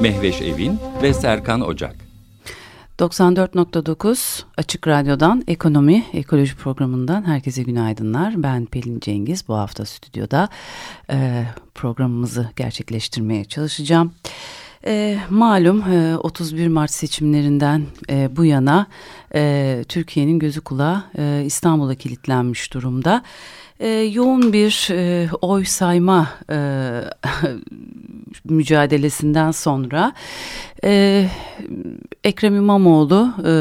Mehveş Evin ve Serkan Ocak. 94.9 Açık Radyo'dan Ekonomi Ekoloji programından herkese günaydınlar. Ben Pelin Cengiz bu hafta stüdyoda e, programımızı gerçekleştirmeye çalışacağım. E, malum e, 31 Mart seçimlerinden e, bu yana e, Türkiye'nin gözü kulağı e, İstanbul'a kilitlenmiş durumda yoğun bir e, oy sayma e, mücadelesinden sonra e, Ekrem İmamoğlu e,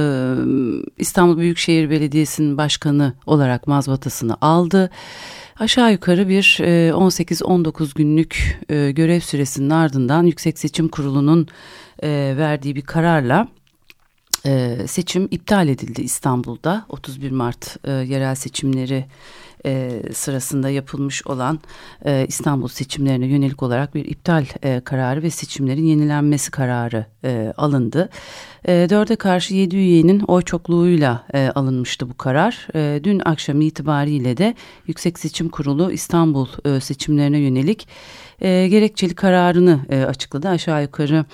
İstanbul Büyükşehir Belediyesi'nin başkanı olarak mazbatasını aldı. Aşağı yukarı bir 18-19 e, günlük e, görev süresinin ardından Yüksek Seçim Kurulu'nun e, verdiği bir kararla seçim iptal edildi İstanbul'da 31 Mart yerel seçimleri e, sırasında yapılmış olan e, İstanbul seçimlerine yönelik olarak bir iptal e, kararı ve seçimlerin yenilenmesi kararı e, alındı. E, dörde karşı yedi üyenin oy çokluğuyla e, alınmıştı bu karar. E, dün akşam itibariyle de Yüksek Seçim Kurulu İstanbul e, seçimlerine yönelik e, gerekçeli kararını e, açıkladı. Aşağı yukarı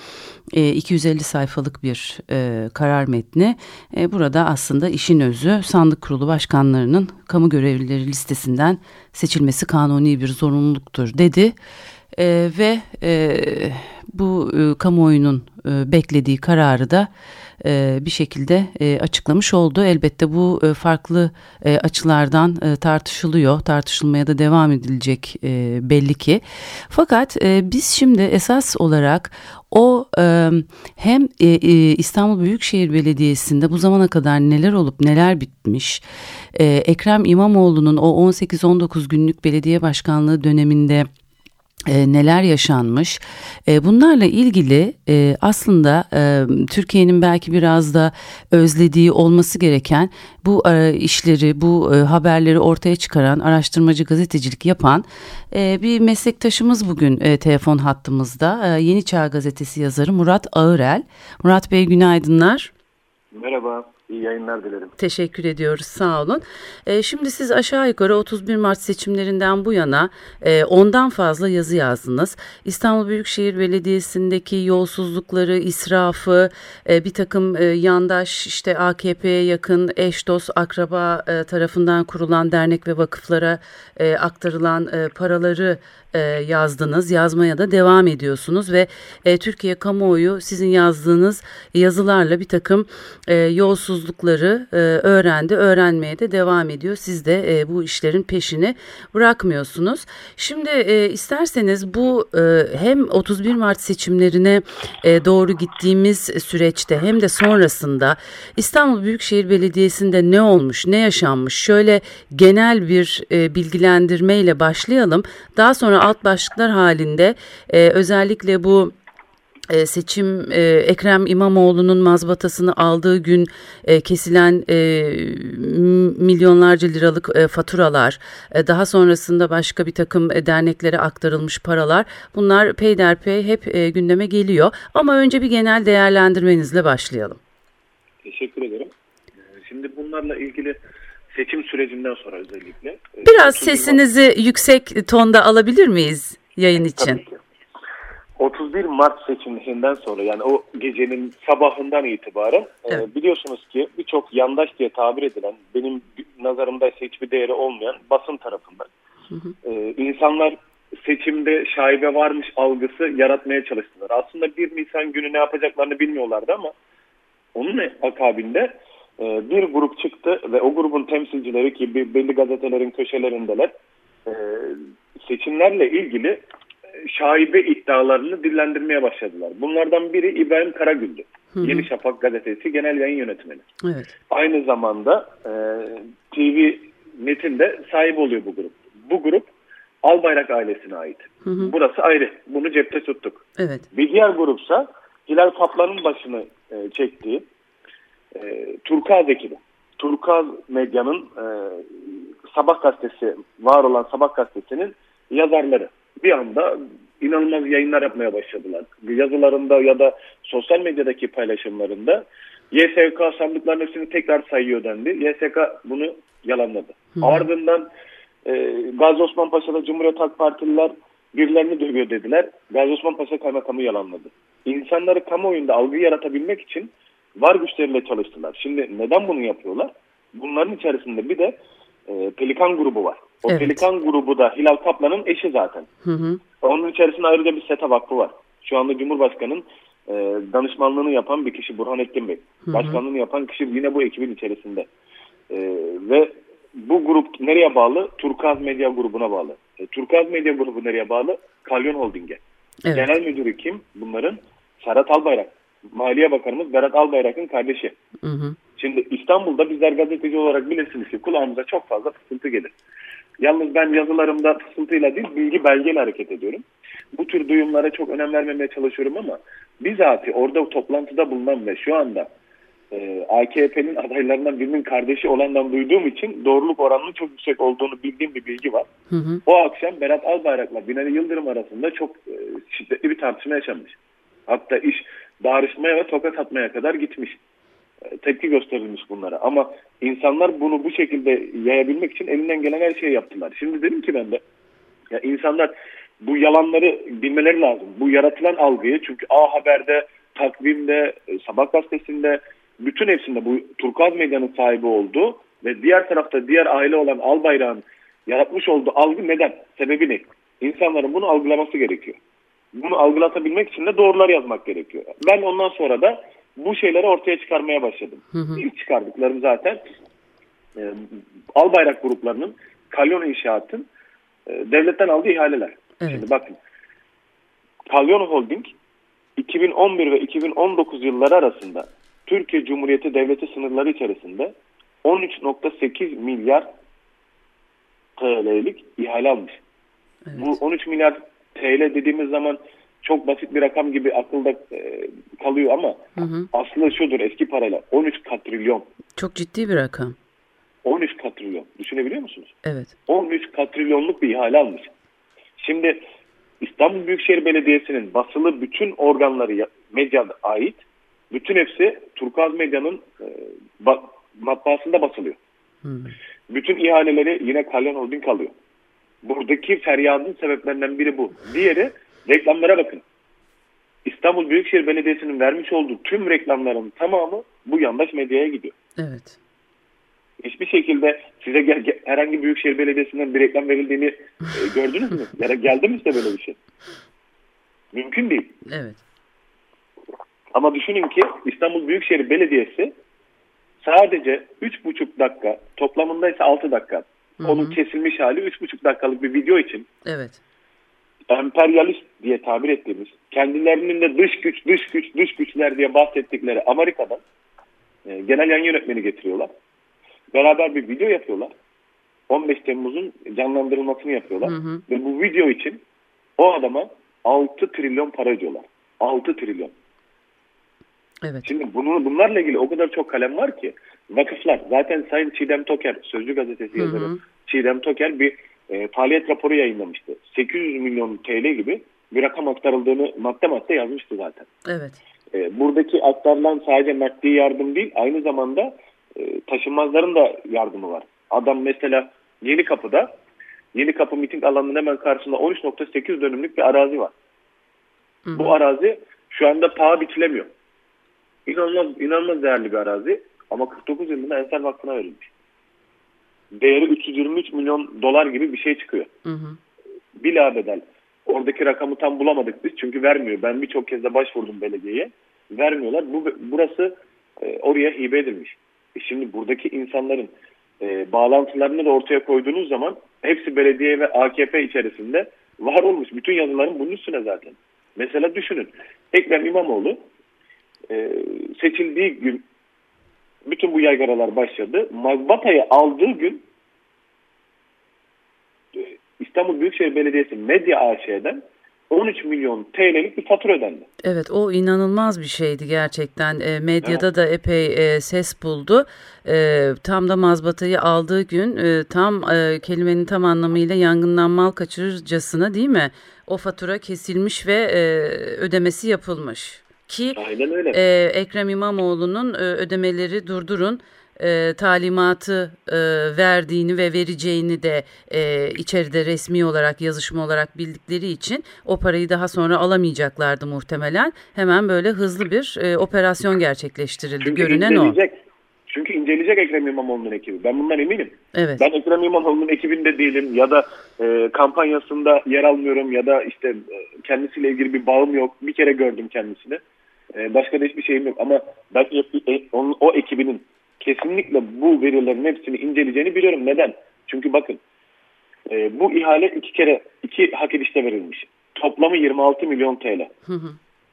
e, 250 sayfalık bir e, karar metni. E, burada aslında işin özü sandık kurulu başkanlarının kamu görevlileri listesinden seçilmesi kanuni bir zorunluluktur dedi. E, ve e, bu e, kamuoyunun e, beklediği kararı da e, bir şekilde e, açıklamış oldu. Elbette bu e, farklı e, açılardan e, tartışılıyor, tartışılmaya da devam edilecek e, belli ki. Fakat e, biz şimdi esas olarak o e, hem e, e, İstanbul Büyükşehir Belediyesi'nde bu zamana kadar neler olup neler bitmiş, e, Ekrem İmamoğlu'nun o 18-19 günlük belediye başkanlığı döneminde e, neler yaşanmış e, bunlarla ilgili e, aslında e, Türkiye'nin belki biraz da özlediği olması gereken bu e, işleri bu e, haberleri ortaya çıkaran araştırmacı gazetecilik yapan e, bir meslektaşımız bugün e, telefon hattımızda e, Yeni Çağ Gazetesi yazarı Murat Ağırel. Murat Bey günaydınlar. Merhaba. İyi yayınlar dilerim. Teşekkür ediyoruz sağ olun. E, şimdi siz aşağı yukarı 31 Mart seçimlerinden bu yana e, ondan fazla yazı yazdınız. İstanbul Büyükşehir Belediyesi'ndeki yolsuzlukları, israfı, e, bir takım e, yandaş işte AKP'ye yakın eş dost akraba e, tarafından kurulan dernek ve vakıflara e, aktarılan e, paraları e, yazdınız, yazmaya da devam ediyorsunuz ve e, Türkiye kamuoyu sizin yazdığınız yazılarla bir takım e, yolsuzlukları e, öğrendi, öğrenmeye de devam ediyor. Siz de e, bu işlerin peşini bırakmıyorsunuz. Şimdi e, isterseniz bu e, hem 31 Mart seçimlerine e, doğru gittiğimiz süreçte hem de sonrasında İstanbul Büyükşehir Belediyesi'nde ne olmuş, ne yaşanmış şöyle genel bir e, bilgilendirmeyle başlayalım. Daha sonra alt başlıklar halinde e, özellikle bu e, seçim e, Ekrem İmamoğlu'nun mazbatasını aldığı gün e, kesilen milyonlarca liralık faturalar, daha sonrasında başka bir takım derneklere aktarılmış paralar bunlar peyderpey hep gündeme geliyor. Ama önce bir genel değerlendirmenizle başlayalım. Teşekkür ederim. E, şimdi bunlarla ilgili seçim sürecinden sonra özellikle. E, Biraz sesinizi Mart... yüksek tonda alabilir miyiz yayın için? Tabii ki. 31 Mart seçiminden sonra yani o gecenin sabahından itibaren e, evet. e, biliyorsunuz ki birçok yandaş diye tabir edilen benim nazarımda hiçbir değeri olmayan basın tarafından hı hı. E, insanlar seçimde şaibe varmış algısı yaratmaya çalıştılar. Aslında 1 Nisan günü ne yapacaklarını bilmiyorlardı ama onun akabinde e, bir grup çıktı ve o grubun temsilcileri ki belli gazetelerin köşelerindeler e, seçimlerle ilgili e, şaibe iddialarını dillendirmeye başladılar. Bunlardan biri İbrahim Karagül'dü. Hı hı. Yeni Şafak gazetesi genel yayın yönetmeni. Evet. Aynı zamanda e, TV Net'in de sahibi oluyor bu grup. Bu grup Albayrak ailesine ait. Hı hı. Burası ayrı. Bunu cepte tuttuk. Evet. Bir diğer grupsa Hilal Kaplan'ın başını e, çektiği e, Turkaz ekibi. Turkaz Medya'nın e, Sabah gazetesi, var olan Sabah gazetesinin yazarları bir anda inanılmaz yayınlar yapmaya başladılar. Yazılarında ya da sosyal medyadaki paylaşımlarında YSK sandıkların hepsini tekrar sayıyor dendi. YSK bunu yalanladı. Hı. Ardından e, Gazi Osman Paşa'da Cumhuriyet Halk Partililer birilerini dövüyor dediler. Gazi Osman Paşa kaymakamı yalanladı. İnsanları kamuoyunda algı yaratabilmek için var güçleriyle çalıştılar. Şimdi neden bunu yapıyorlar? Bunların içerisinde bir de e, Pelikan grubu var. O evet. Pelikan grubu da Hilal Kaplan'ın eşi zaten. Hı hı. Onun içerisinde ayrıca bir SETA Vakfı var. Şu anda Cumhurbaşkanı'nın e, danışmanlığını yapan bir kişi Burhanettin Bey. Hı hı. Başkanlığını yapan kişi yine bu ekibin içerisinde. E, ve bu grup nereye bağlı? Turkaz Medya grubuna bağlı. E, Turkaz Medya grubu nereye bağlı? Kalyon Holding'e. Evet. Genel müdürü kim? Bunların Serhat Albayrak. Maliye Bakanımız Berat Albayrak'ın kardeşi. Hı hı. Şimdi İstanbul'da bizler gazeteci olarak bilirsiniz ki kulağımıza çok fazla fısıltı gelir. Yalnız ben yazılarımda fısıltıyla değil bilgi belgeyle hareket ediyorum. Bu tür duyumlara çok önem vermemeye çalışıyorum ama bizatihi orada toplantıda bulunan ve şu anda e, AKP'nin adaylarından birinin kardeşi olandan duyduğum için doğruluk oranının çok yüksek olduğunu bildiğim bir bilgi var. Hı hı. O akşam Berat Albayrak'la Binali Yıldırım arasında çok e, şiddetli bir tartışma yaşanmış. Hatta iş bağırışmaya ve tokat atmaya kadar gitmiş. E, tepki gösterilmiş bunlara. Ama insanlar bunu bu şekilde yayabilmek için elinden gelen her şeyi yaptılar. Şimdi dedim ki ben de ya insanlar bu yalanları bilmeleri lazım. Bu yaratılan algıyı çünkü A Haber'de, Takvim'de, e, Sabah Gazetesi'nde bütün hepsinde bu Turkaz Medya'nın sahibi olduğu ve diğer tarafta diğer aile olan Albayrak'ın yaratmış olduğu algı neden? Sebebi ne? İnsanların bunu algılaması gerekiyor. Bunu algılatabilmek için de doğrular yazmak gerekiyor. Ben ondan sonra da bu şeyleri ortaya çıkarmaya başladım. Hı hı. İlk çıkardıklarım zaten e, Albayrak gruplarının Kalyon İnşaat'ın e, devletten aldığı ihaleler. Evet. Şimdi bakın Kalyon Holding 2011 ve 2019 yılları arasında Türkiye Cumhuriyeti Devleti sınırları içerisinde 13.8 milyar TL'lik ihale almış. Evet. Bu 13 milyar TL dediğimiz zaman çok basit bir rakam gibi akılda e, kalıyor ama hı hı. aslında şudur eski parayla 13 katrilyon. Çok ciddi bir rakam. 13 katrilyon. Düşünebiliyor musunuz? Evet. 13 katrilyonluk bir ihale almış. Şimdi İstanbul Büyükşehir Belediyesi'nin basılı bütün organları medyada ait. Bütün hepsi Turkaz Medya'nın e, ba, matbaasında basılıyor. Hmm. Bütün ihaleleri yine Kalyan Holding alıyor. Buradaki feryadın sebeplerinden biri bu. Diğeri reklamlara bakın. İstanbul Büyükşehir Belediyesi'nin vermiş olduğu tüm reklamların tamamı bu yandaş medyaya gidiyor. Evet. Hiçbir şekilde size gel, gel, herhangi Büyükşehir Belediyesi'nden bir reklam verildiğini e, gördünüz mü? Ya geldi mi size böyle bir şey? Mümkün değil. Evet. Ama düşünün ki İstanbul Büyükşehir Belediyesi sadece 3,5 dakika toplamında ise 6 dakika onun kesilmiş hali 3,5 dakikalık bir video için evet. emperyalist diye tabir ettiğimiz kendilerinin de dış güç dış güç dış güçler diye bahsettikleri Amerika'dan e, genel yayın yönetmeni getiriyorlar. Beraber bir video yapıyorlar. 15 Temmuz'un canlandırılmasını yapıyorlar. Hı hı. Ve bu video için o adama 6 trilyon para ödüyorlar. 6 trilyon. Evet. Şimdi bunu, bunlarla ilgili o kadar çok kalem var ki vakıflar zaten Sayın Çiğdem Toker Sözcü gazetesi yazarı Çiğdem Toker bir e, faaliyet raporu yayınlamıştı. 800 milyon TL gibi bir rakam aktarıldığını madde madde yazmıştı zaten. Evet. E, buradaki aktarılan sadece maddi yardım değil aynı zamanda e, taşınmazların da yardımı var. Adam mesela Yeni Kapı'da Yeni Kapı miting alanının hemen karşısında 13.8 dönümlük bir arazi var. Hı hı. Bu arazi şu anda paha biçilemiyor. İnanılmaz, inanılmaz değerli bir arazi ama 49 yılında Ensel Vakfı'na verilmiş. Değeri 323 milyon dolar gibi bir şey çıkıyor. Hı hı. Bila bedel. Oradaki rakamı tam bulamadık biz çünkü vermiyor. Ben birçok kez de başvurdum belediyeye. Vermiyorlar. Bu, burası e, oraya hibe edilmiş. E şimdi buradaki insanların e, bağlantılarını da ortaya koyduğunuz zaman hepsi belediye ve AKP içerisinde var olmuş. Bütün yazıların bunun üstüne zaten. Mesela düşünün. Ekrem İmamoğlu e, seçildiği gün bütün bu yaygaralar başladı. Mazbata'yı aldığı gün e, İstanbul Büyükşehir Belediyesi Medya AŞ'den 13 milyon TL'lik bir fatura ödendi. Evet o inanılmaz bir şeydi gerçekten. E, medyada evet. da epey e, ses buldu. E, tam da mazbatayı aldığı gün e, tam e, kelimenin tam anlamıyla yangından mal kaçırırcasına değil mi? O fatura kesilmiş ve e, ödemesi yapılmış. Ki. E, Ekrem İmamoğlu'nun e, ödemeleri durdurun e, talimatı e, verdiğini ve vereceğini de e, içeride resmi olarak yazışma olarak bildikleri için o parayı daha sonra alamayacaklardı muhtemelen. Hemen böyle hızlı bir e, operasyon gerçekleştirildi. Çünkü Görünen o. Çünkü inceleyecek Ekrem İmamoğlu'nun ekibi. Ben bundan eminim. Evet. Ben Ekrem İmamoğlu'nun ekibinde değilim ya da e, kampanyasında yer almıyorum ya da işte e, kendisiyle ilgili bir bağım yok. Bir kere gördüm kendisini. E, başka da hiçbir şeyim yok ama ben e, onun, o ekibinin kesinlikle bu verilerin hepsini inceleyeceğini biliyorum. Neden? Çünkü bakın e, bu ihale iki kere iki hak edişte verilmiş. Toplamı 26 milyon TL. Hı hı.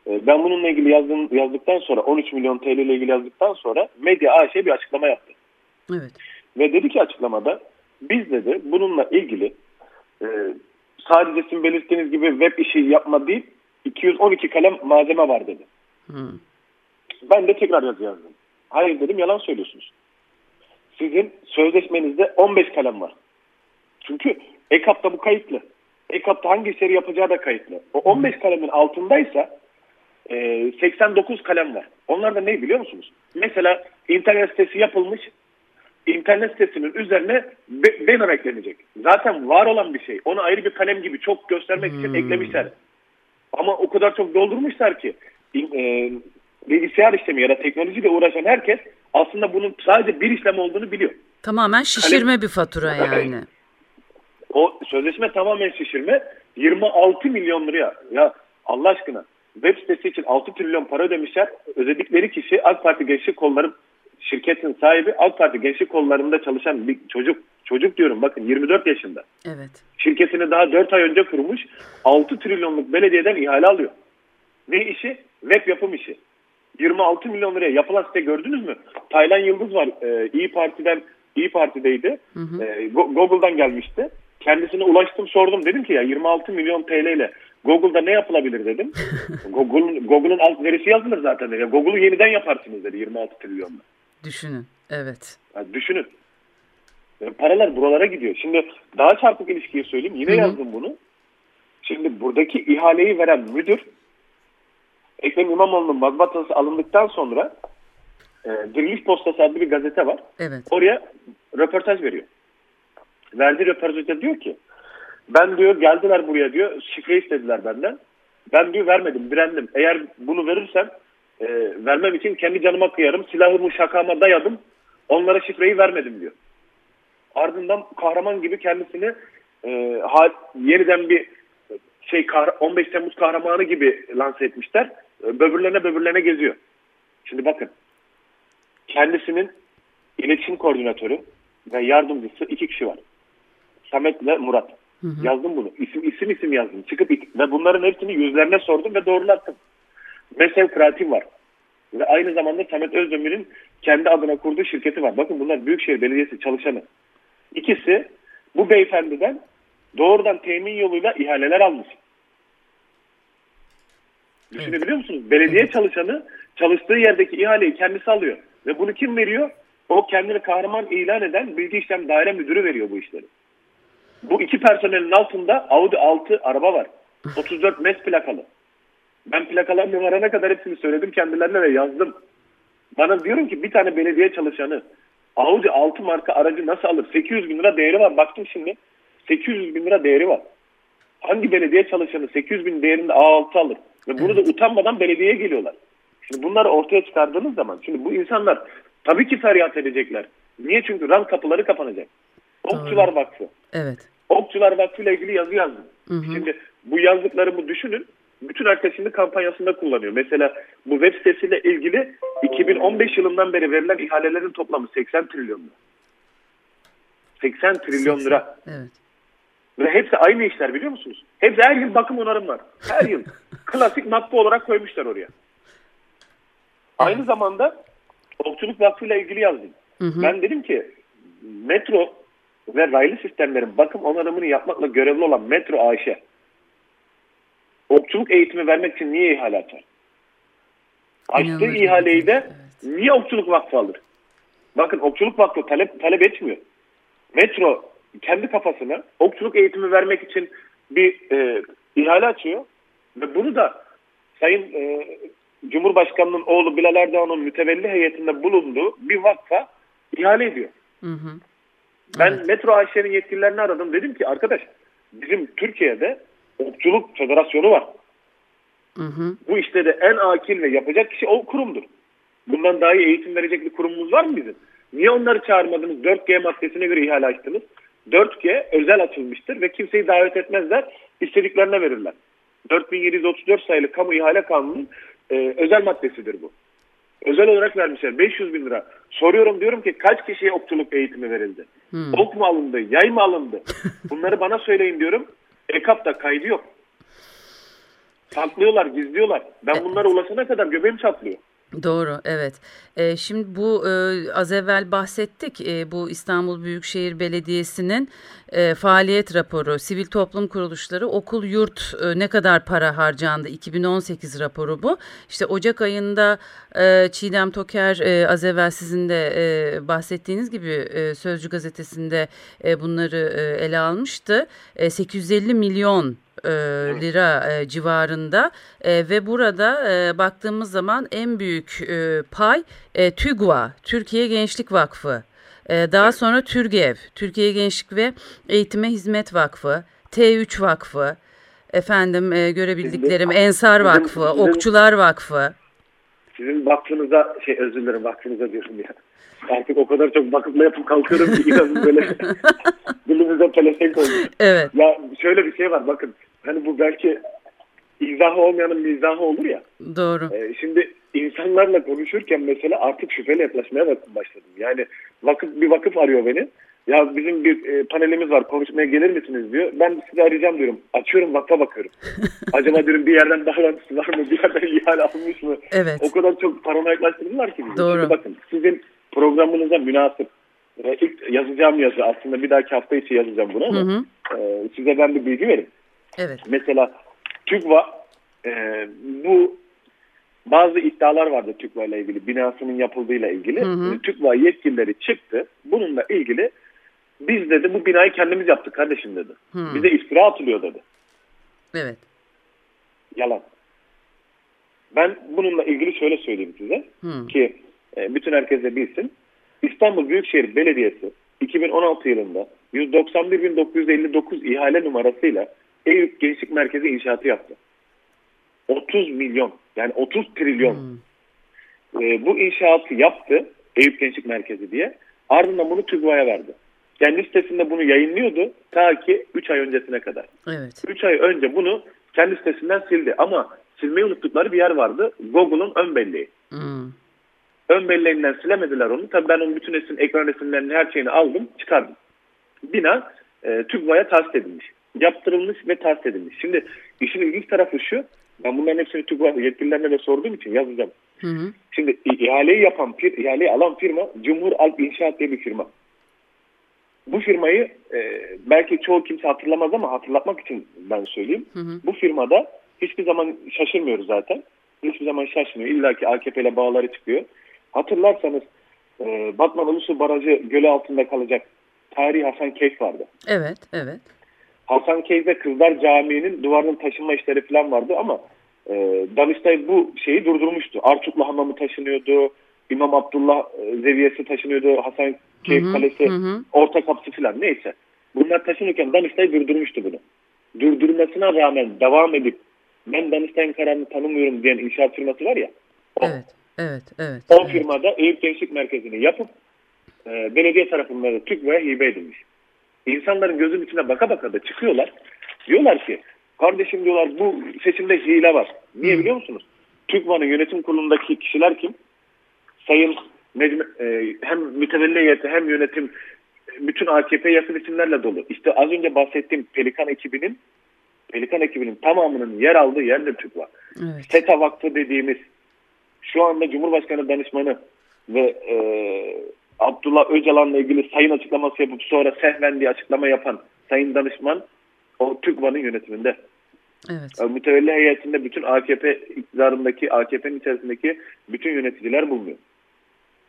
E, ben bununla ilgili yazdım, yazdıktan sonra 13 milyon TL ile ilgili yazdıktan sonra Medya AŞ bir açıklama yaptı. Evet. Ve dedi ki açıklamada biz dedi bununla ilgili e, sadece sizin belirttiğiniz gibi web işi yapma değil 212 kalem malzeme var dedi. Hı. Ben de tekrar yazı yazdım. Hayır dedim yalan söylüyorsunuz. Sizin sözleşmenizde 15 kalem var. Çünkü EKAP'ta bu kayıtlı. EKAP'ta hangi işleri yapacağı da kayıtlı. O 15 kalemin altındaysa e, 89 kalem var. Onlar da ne biliyor musunuz? Mesela internet sitesi yapılmış. İnternet sitesinin üzerine banner eklenecek. Zaten var olan bir şey. Onu ayrı bir kalem gibi çok göstermek için hmm. eklemişler. Ama o kadar çok doldurmuşlar ki e, bilgisayar işlemi ya da teknolojiyle uğraşan herkes aslında bunun sadece bir işlem olduğunu biliyor. Tamamen şişirme Kalem... bir fatura yani. o sözleşme tamamen şişirme. 26 milyon liraya. Ya Allah aşkına web sitesi için 6 trilyon para ödemişler. Ödedikleri kişi AK Parti Gençlik Kolları şirketin sahibi AK Parti Gençlik Kolları'nda çalışan bir çocuk. Çocuk diyorum bakın 24 yaşında. Evet. Şirketini daha 4 ay önce kurmuş. 6 trilyonluk belediyeden ihale alıyor. Ne işi? Web yapım işi. 26 milyon liraya yapılan site gördünüz mü? Taylan Yıldız var. E, İyi Parti'den İyi Parti'deydi. Hı hı. E, Google'dan gelmişti. Kendisine ulaştım sordum. Dedim ki ya 26 milyon TL ile Google'da ne yapılabilir dedim. Google'un Google'un alt verisi yazılır zaten. Ya Google'u yeniden yaparsınız dedi 26 trilyonla. Düşünün. Evet. Yani düşünün. Yani paralar buralara gidiyor. Şimdi daha çarpık ilişkiyi söyleyeyim. Yine Hı-hı. yazdım bunu. Şimdi buradaki ihaleyi veren müdür Ekrem İmamoğlu'nun mazbatası alındıktan sonra e, Diriliş Postası adlı bir gazete var. Evet. Oraya röportaj veriyor. Verdiği röportajda diyor ki ben diyor geldiler buraya diyor şifre istediler benden. Ben diyor vermedim direndim. Eğer bunu verirsem e, vermem için kendi canıma kıyarım. Silahımı şakama dayadım. Onlara şifreyi vermedim diyor. Ardından kahraman gibi kendisini e, ha, yeniden bir şey 15 Temmuz kahramanı gibi lanse etmişler. Böbürlerine böbürlerine geziyor. Şimdi bakın. Kendisinin iletişim koordinatörü ve yardımcısı iki kişi var. Samet ve Murat. Hı hı. Yazdım bunu. İsim isim isim yazdım. Çıkıp ve bunların hepsini yüzlerine sordum ve doğrulattım. Mesev Kreatif var. Ve aynı zamanda Samet Özdemir'in kendi adına kurduğu şirketi var. Bakın bunlar Büyükşehir Belediyesi çalışanı. İkisi bu beyefendiden doğrudan temin yoluyla ihaleler almış. Düşünebiliyor musunuz? Belediye çalışanı çalıştığı yerdeki ihaleyi kendisi alıyor. Ve bunu kim veriyor? O kendini kahraman ilan eden bilgi işlem daire müdürü veriyor bu işleri. Bu iki personelin altında Audi 6 araba var. 34 MES plakalı. Ben plakalar numarana kadar hepsini söyledim kendilerine ve yazdım. Bana diyorum ki bir tane belediye çalışanı Audi 6 marka aracı nasıl alır? 800 bin lira değeri var. Baktım şimdi 800 bin lira değeri var. Hangi belediye çalışanı 800 bin değerinde A6 alır? Ve bunu evet. da utanmadan belediyeye geliyorlar. Şimdi bunları ortaya çıkardığınız zaman şimdi bu insanlar tabii ki feryat edecekler. Niye? Çünkü rant kapıları kapanacak. Okçular Vakfı. Evet. Okçular Vakfı ile ilgili yazı yazdım. Hı hı. Şimdi bu yazdıklarımı düşünün. Bütün herkes şimdi kampanyasında kullanıyor. Mesela bu web sitesiyle ilgili 2015 yılından beri verilen ihalelerin toplamı 80 trilyon lira. 80 trilyon lira. Evet. Ve hepsi aynı işler biliyor musunuz? Hepsi her yıl bakım onarım var. Her yıl. Klasik matbu olarak koymuşlar oraya. Aynı zamanda Okçuluk Vakfı ile ilgili yazdım. Hı hı. Ben dedim ki metro ve raylı sistemlerin bakım onarımını yapmakla görevli olan Metro AŞ okçuluk eğitimi vermek için niye ihale açar? Açtığı İnanılır ihaleyi de evet. niye okçuluk vakfı alır? Bakın okçuluk vakfı talep, talep etmiyor. Metro kendi kafasına okçuluk eğitimi vermek için bir e, ihale açıyor ve bunu da Sayın e, Cumhurbaşkanı'nın oğlu Bilal Erdoğan'ın mütevelli heyetinde bulunduğu bir vakfa ihale ediyor. Hı hı. Ben Evet. Metro AŞ'nin yetkililerini aradım. Dedim ki arkadaş bizim Türkiye'de okçuluk federasyonu var. Hı hı. Bu işte de en akil ve yapacak kişi o kurumdur. Bundan daha iyi eğitim verecek bir kurumumuz var mı bizim? Niye onları çağırmadınız? 4G maddesine göre ihale açtınız. 4G özel açılmıştır ve kimseyi davet etmezler. istediklerine verirler. 4734 sayılı kamu ihale kanunun e, özel maddesidir bu. Özel olarak vermişler 500 bin lira. Soruyorum diyorum ki kaç kişiye okçuluk eğitimi verildi? Hmm. Ok mu alındı? Yay mı alındı? Bunları bana söyleyin diyorum. EKAP'ta kaydı yok. Saklıyorlar, gizliyorlar. Ben bunlara ulaşana kadar göbeğim çatlıyor. Doğru, evet. Ee, şimdi bu e, az evvel bahsettik. E, bu İstanbul Büyükşehir Belediyesi'nin e, faaliyet raporu, sivil toplum kuruluşları, okul, yurt e, ne kadar para harcandı? 2018 raporu bu. İşte Ocak ayında e, Çiğdem Toker e, az evvel sizin de e, bahsettiğiniz gibi e, Sözcü gazetesinde e, bunları e, ele almıştı. E, 850 milyon e, lira e, civarında E, ve burada e, baktığımız zaman en büyük e, pay e, TÜGVA, Türkiye Gençlik Vakfı, E, daha sonra TÜRGEV, Türkiye Gençlik ve Eğitime Hizmet Vakfı, T3 Vakfı, efendim e, görebildiklerim Bizim- Ensar Vakfı, bizim- Okçular Vakfı. Sizin vakfınıza, şey özür dilerim vakfınıza diyorum ya. Artık o kadar çok vakıfla yapıp kalkıyorum ki inanın böyle dilimize pelesenk olmuş. Evet, Ya şöyle bir şey var bakın. Hani bu belki izahı olmayanın mizahı olur ya. doğru. Ee, şimdi insanlarla konuşurken mesela artık şüpheli yaklaşmaya başladım. Yani vakıf bir vakıf arıyor beni. Ya bizim bir e, panelimiz var konuşmaya gelir misiniz diyor. Ben sizi arayacağım diyorum. Açıyorum vakfa bakıyorum. Acaba diyorum bir yerden bağlantısı var mı? Bir yerden ihale almış mı? Evet. O kadar çok paranoyaklaştırdılar ki bizi. Doğru. Şimdi bakın sizin programınıza münasip e, ilk yazacağım yazı aslında bir dahaki hafta içi yazacağım bunu ama Hı hı. e, size ben bir bilgi vereyim. Evet. Mesela TÜGVA e, bu bazı iddialar vardı TÜGVA ile ilgili binasının yapıldığıyla ilgili. Hı hı. TÜGVA yetkilileri çıktı. Bununla ilgili biz dedi bu binayı kendimiz yaptık kardeşim dedi. Hı. Bize iftira atılıyor dedi. Evet. Yalan. Ben bununla ilgili şöyle söyleyeyim size Hı. ki e, bütün herkes de bilsin. İstanbul Büyükşehir Belediyesi 2016 yılında 191.959 ihale numarasıyla Eyüp Gençlik Merkezi inşaatı yaptı. 30 milyon yani 30 trilyon Hı. e, bu inşaatı yaptı Eyüp Gençlik Merkezi diye. Ardından bunu TÜGVA'ya verdi. Kendi sitesinde bunu yayınlıyordu ta ki 3 ay öncesine kadar. Evet. 3 ay önce bunu kendi sitesinden sildi ama silmeyi unuttukları bir yer vardı. Google'un ön belleği. Hı. Ön belleğinden silemediler onu. Tabii ben onun bütün resim, ekran resimlerinin her şeyini aldım, çıkardım. Bina e, TÜGVA'ya tahsis edilmiş. Yaptırılmış ve tahsis edilmiş. Şimdi işin ilginç tarafı şu. Ben bunların hepsini TÜGVA yetkililerine de sorduğum için yazacağım. Hı hı. Şimdi ihaleyi yapan, ihaleyi alan firma Cumhur Alp İnşaat diye bir firma. Bu firmayı e, belki çoğu kimse hatırlamaz ama hatırlatmak için ben söyleyeyim. Hı hı. Bu firmada hiçbir zaman şaşırmıyoruz zaten. Hiçbir zaman şaşmıyor. İlla ki AKP ile bağları çıkıyor. Hatırlarsanız e, Batman Ulusu Barajı gölü altında kalacak tarihi Hasan Keyf vardı. Evet, evet. Hasan Keyf'de Kızlar Camii'nin duvarının taşınma işleri falan vardı ama e, Danıştay bu şeyi durdurmuştu. Artuklu Hamamı taşınıyordu. İmam Abdullah e, Zeviyesi taşınıyordu. Hasan hı, Kalesi, hı hı. Orta Kapısı falan neyse. Bunlar taşınırken Danıştay durdurmuştu bunu. Durdurmasına rağmen devam edip ben Danıştay'ın kararını tanımıyorum diyen inşaat firması var ya. O, Evet, evet, evet. o evet. firmada Eyüp Gençlik Merkezi'ni yapıp e, belediye tarafından da TÜGVA'ya hibe edilmiş. İnsanların gözünün içine baka baka da çıkıyorlar. Diyorlar ki kardeşim diyorlar bu seçimde hile var. Niye biliyor musunuz? TÜGVA'nın yönetim kurulundaki kişiler kim? Sayın Necmi, e, hem mütevelli heyeti hem yönetim bütün AKP yakın isimlerle dolu. İşte az önce bahsettiğim Pelikan ekibinin Pelikan ekibinin tamamının yer aldığı yerdir TÜGVA. Evet. SETA Vakfı dediğimiz şu anda Cumhurbaşkanı danışmanı ve e, Abdullah Öcalan'la ilgili sayın açıklaması yapıp sonra sehven diye açıklama yapan sayın danışman o TÜGVA'nın yönetiminde. Evet. Mütevelli heyetinde bütün AKP iktidarındaki, AKP'nin içerisindeki bütün yöneticiler bulunuyor.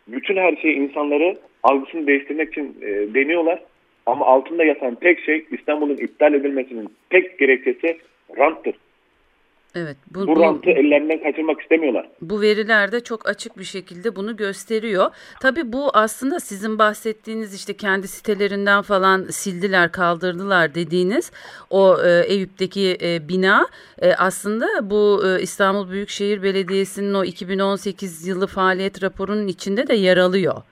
Bütün her şeyi insanları algısını değiştirmek için e, deniyorlar. Ama altında yatan tek şey İstanbul'un iptal edilmesinin tek gerekçesi ranttır. Evet. Bu, bu rantı ellerinden kaçırmak istemiyorlar. Bu veriler de çok açık bir şekilde bunu gösteriyor. Tabii bu aslında sizin bahsettiğiniz işte kendi sitelerinden falan sildiler, kaldırdılar dediğiniz o e, Eyüp'teki e, bina e, aslında bu e, İstanbul Büyükşehir Belediyesi'nin o 2018 yılı faaliyet raporunun içinde de yer alıyor.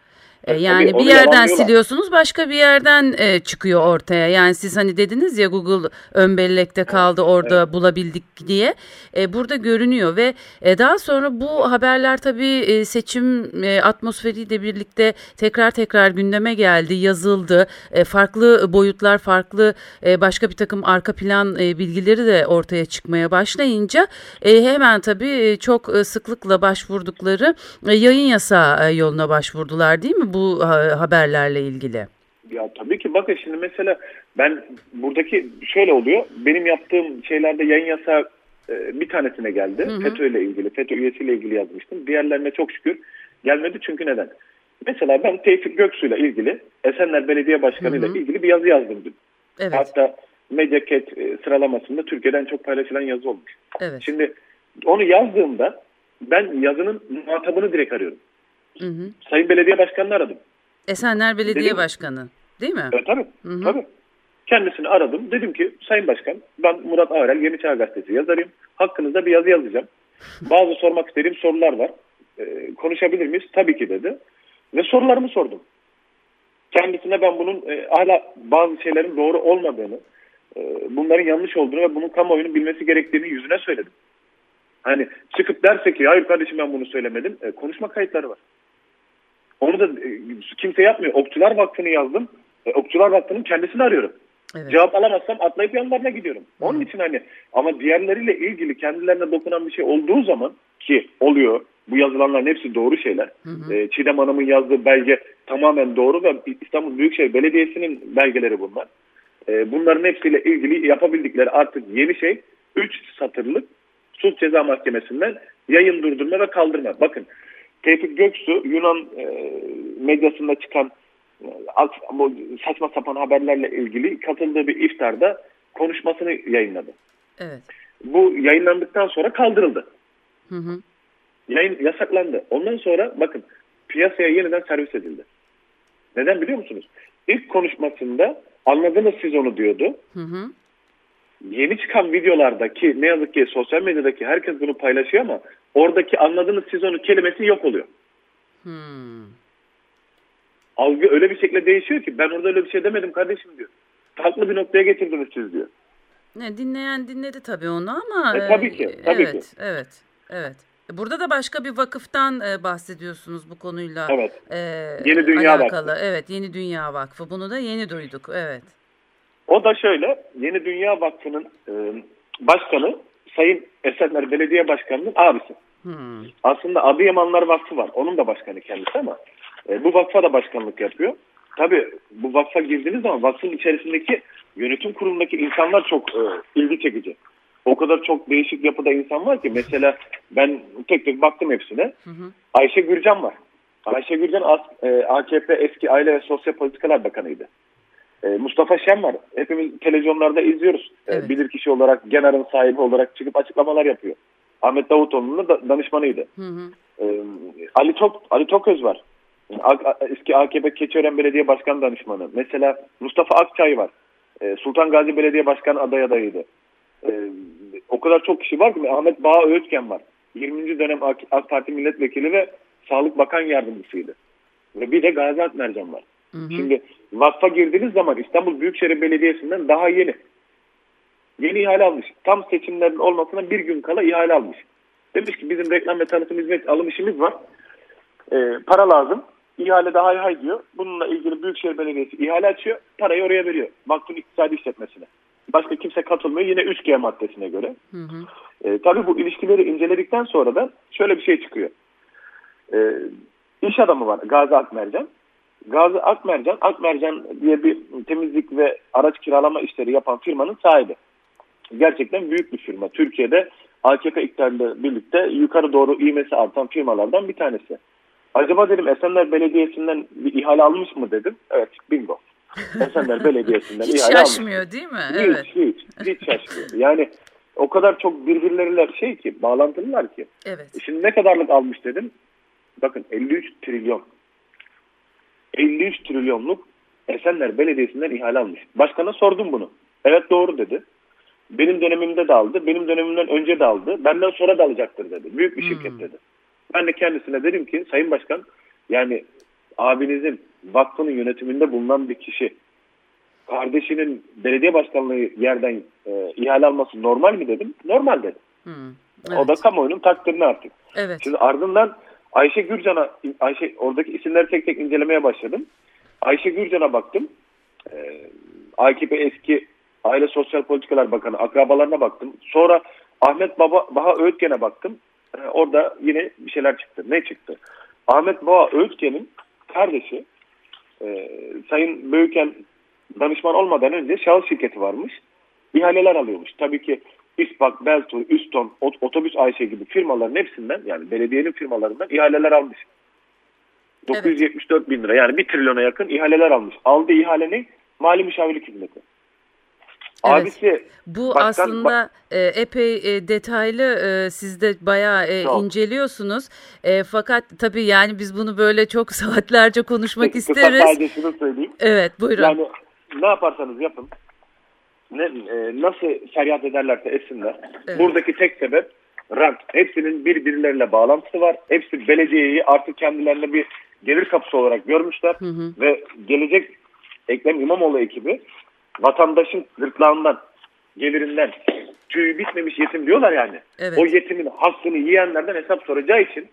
E, yani Tabii, bir yerden siliyorsunuz başka bir yerden e, çıkıyor ortaya. Yani siz hani dediniz ya Google ön bellekte kaldı orada evet. bulabildik diye. E, burada görünüyor ve e, daha sonra bu haberler tabii e, seçim e, atmosferiyle birlikte tekrar tekrar gündeme geldi, yazıldı. E, farklı boyutlar, farklı e, başka bir takım arka plan e, bilgileri de ortaya çıkmaya başlayınca e, hemen tabii çok sıklıkla başvurdukları e, yayın yasağı e, yoluna başvurdular değil mi? Bu haberlerle ilgili? Ya tabii ki bakın şimdi mesela ben buradaki şöyle oluyor. Benim yaptığım şeylerde yayın yasağı e, bir tanesine geldi. Hı hı. FETÖ ile ilgili, FETÖ üyesiyle ilgili yazmıştım. Diğerlerine çok şükür gelmedi çünkü neden? Mesela ben Tevfik Göksu ile ilgili Esenler Belediye Başkanı ile ilgili bir yazı yazdım dün. Evet. Hatta Mediaket e, sıralamasında Türkiye'den çok paylaşılan yazı olmuş. Evet. Şimdi onu yazdığımda ben yazının muhatabını direkt arıyorum. Hı hı. Sayın Belediye Başkanı'nı aradım. Esenler Belediye dedim, Başkanı değil mi? E, tabii, hı hı. tabii. Kendisini aradım. Dedim ki Sayın Başkan ben Murat Ağrel Yeni Çağ Gazetesi yazarıyım. Hakkınızda bir yazı yazacağım. Bazı sormak istediğim sorular var. E, konuşabilir miyiz? Tabii ki dedi. Ve sorularımı sordum. Kendisine ben bunun e, hala bazı şeylerin doğru olmadığını, e, bunların yanlış olduğunu ve bunun kamuoyunun bilmesi gerektiğini yüzüne söyledim. Hani çıkıp derse ki hayır kardeşim ben bunu söylemedim. E, konuşma kayıtları var. Onu da e, kimse yapmıyor. Okçular Vakfı'nı yazdım. E, Okçular Vakfı'nın kendisini arıyorum. Evet. Cevap alamazsam atlayıp yanlarına gidiyorum. Onun için hani ama diğerleriyle ilgili kendilerine dokunan bir şey olduğu zaman ki oluyor. Bu yazılanların hepsi doğru şeyler. Hı hı. E, Çiğdem Hanım'ın yazdığı belge tamamen doğru ve İstanbul Büyükşehir Belediyesi'nin belgeleri bunlar. E, bunların hepsiyle ilgili yapabildikleri artık yeni şey 3 satırlık Suç Ceza Mahkemesi'nden yayın durdurma ve kaldırma. Bakın Tevfik Göksu Yunan e, medyasında çıkan e, saçma sapan haberlerle ilgili katıldığı bir iftarda konuşmasını yayınladı. Evet. Bu yayınlandıktan sonra kaldırıldı. Hı hı. Yayın yasaklandı. Ondan sonra bakın piyasaya yeniden servis edildi. Neden biliyor musunuz? İlk konuşmasında anladınız siz onu diyordu. Hı hı yeni çıkan videolardaki ne yazık ki sosyal medyadaki herkes bunu paylaşıyor ama oradaki anladığınız siz onu kelimesi yok oluyor. Hmm. Algı öyle bir şekilde değişiyor ki ben orada öyle bir şey demedim kardeşim diyor. Farklı bir noktaya getirdiniz siz diyor. Ne dinleyen dinledi tabii onu ama. E, tabii ki. Tabii evet, ki. Evet. Evet. Burada da başka bir vakıftan e, bahsediyorsunuz bu konuyla. Evet. E, yeni Dünya alakalı. Vakfı. Evet, Yeni Dünya Vakfı. Bunu da yeni duyduk. Evet. O da şöyle, Yeni Dünya Vakfı'nın e, başkanı Sayın Esenler Belediye Başkanı'nın abisi. Hmm. Aslında Adıyamanlar Vakfı var. Onun da başkanı kendisi ama e, bu vakfa da başkanlık yapıyor. Tabii bu vakfa girdiğiniz zaman vakfın içerisindeki yönetim kurulundaki insanlar çok e, ilgi çekici. O kadar çok değişik yapıda insan var ki mesela ben tek tek baktım hepsine. Hı hı. Ayşe Gürcan var. Ayşe Gürcan e, AKP eski Aile ve Sosyal Politikalar Bakanıydı. E, Mustafa Şen var. Hepimiz televizyonlarda izliyoruz. E, evet. E, bilir kişi olarak, Genar'ın sahibi olarak çıkıp açıklamalar yapıyor. Ahmet Davutoğlu'nun da danışmanıydı. Hı hı. E, Ali Tok Ali Toköz var. Eski AKP Keçiören Belediye Başkan Danışmanı. Mesela Mustafa Akçay var. E, Sultan Gazi Belediye Başkan aday adayıydı. E, o kadar çok kişi var ki Ahmet Bağ Öğütken var. 20. dönem AK Parti milletvekili ve Sağlık Bakan Yardımcısıydı. Ve bir de Gazi Mercan var. Hı hı. Şimdi vakfa girdiğiniz zaman İstanbul Büyükşehir Belediyesi'nden daha yeni. Yeni ihale almış. Tam seçimlerin olmasına bir gün kala ihale almış. Demiş ki bizim reklam ve tanıtım hizmet alım işimiz var. E, para lazım. İhale daha hay hay diyor. Bununla ilgili Büyükşehir Belediyesi ihale açıyor. Parayı oraya veriyor. Vakfın iktisadi işletmesine. Başka kimse katılmıyor. Yine 3G maddesine göre. Hı hı. E, tabii bu ilişkileri inceledikten sonra da şöyle bir şey çıkıyor. E, iş adamı var Gazi Akmercan. Gazi Akmercan, Akmercan diye bir temizlik ve araç kiralama işleri yapan firmanın sahibi. Gerçekten büyük bir firma. Türkiye'de AKP iktidarıyla birlikte yukarı doğru ivmesi artan firmalardan bir tanesi. Acaba dedim Esenler Belediyesi'nden bir ihale almış mı dedim. Evet bingo. Esenler Belediyesi'nden hiç ihale şaşmıyor almış. değil mi? Hiç, evet. hiç, hiç şaşmıyor. Yani o kadar çok birbirleriyle şey ki, bağlantılılar ki. Evet. Şimdi ne kadarlık almış dedim. Bakın 53 trilyon. 53 trilyonluk Esenler Belediyesi'nden ihale almış. Başkana sordum bunu. Evet doğru dedi. Benim dönemimde de aldı. Benim dönemimden önce de aldı. Benden sonra da alacaktır dedi. Büyük bir şirket Hmm. dedi. Ben de kendisine dedim ki Sayın Başkan yani abinizin vakfının yönetiminde bulunan bir kişi kardeşinin belediye başkanlığı yerden e, ihale alması normal mi dedim. Normal dedi. Hmm. O da kamuoyunun takdirini artık. Evet. Şimdi ardından Ayşe Gürcan'a, Ayşe oradaki isimleri tek tek incelemeye başladım. Ayşe Gürcan'a baktım. Ee, AKP eski Aile Sosyal Politikalar Bakanı akrabalarına baktım. Sonra Ahmet Baba, Baha Öğütgen'e baktım. Ee, orada yine bir şeyler çıktı. Ne çıktı? Ahmet Baha Öğütgen'in kardeşi e, Sayın Büyüken danışman olmadan önce şahıs şirketi varmış. İhaleler alıyormuş. Tabii ki İspak, Beltur, Üston, Ot- Otobüs Ayşe gibi firmaların hepsinden yani belediyenin firmalarından ihaleler almış. 974 bin lira yani 1 trilyona yakın ihaleler almış. Aldığı ihale ne? Mali müşavirlik hizmeti. Abisi Bu başkan- aslında e, epey e, detaylı e, siz de bayağı e, inceliyorsunuz. E, fakat tabii yani biz bunu böyle çok saatlerce konuşmak kısa isteriz. sadece şunu söyleyeyim. Evet buyurun. Yani ne yaparsanız yapın. Ne, e, nasıl feryat ederlerse etsinler. Evet. Buradaki tek sebep rant. Hepsinin birbirleriyle bağlantısı var. Hepsi belediyeyi artık kendilerine bir gelir kapısı olarak görmüşler. Hı hı. Ve gelecek Ekrem İmamoğlu ekibi vatandaşın gırtlağından, gelirinden tüyü bitmemiş yetim diyorlar yani. Evet. O yetimin hakkını yiyenlerden hesap soracağı için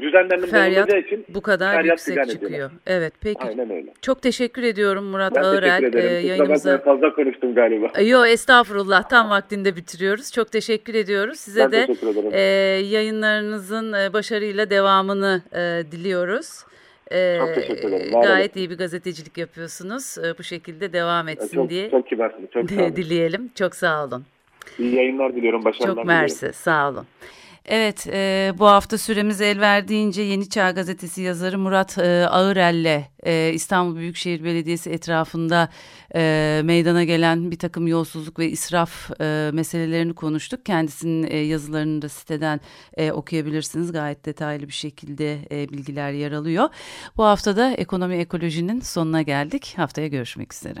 düzenlerinin Feryat için bu kadar yüksek çıkıyor. ediyorlar. Evet peki. Aynen öyle. Çok teşekkür ediyorum Murat Ben Ağırel teşekkür ederim. e, yayınımıza. fazla konuştum galiba. Yo estağfurullah tam vaktinde bitiriyoruz. Çok teşekkür ediyoruz. Size Ben de e, yayınlarınızın e, başarıyla devamını e, diliyoruz. E, Çok teşekkür ederim, var olun. Gayet iyi bir gazetecilik yapıyorsunuz. E, bu şekilde devam etsin Çok, diye çok kibarsınız. Çok sağ olun. dileyelim. Çok sağ olun. İyi yayınlar diliyorum. Başarılar Çok diliyorum. mersi. Sağ olun. Evet, e, bu hafta süremiz el verdiğince Yeni Çağ Gazetesi yazarı Murat e, Ağırel'le e, İstanbul Büyükşehir Belediyesi etrafında e, meydana gelen bir takım yolsuzluk ve israf e, meselelerini konuştuk. Kendisinin e, yazılarını da siteden e, okuyabilirsiniz. Gayet detaylı bir şekilde e, bilgiler yer alıyor. Bu hafta da ekonomi ekolojinin sonuna geldik. Haftaya görüşmek üzere.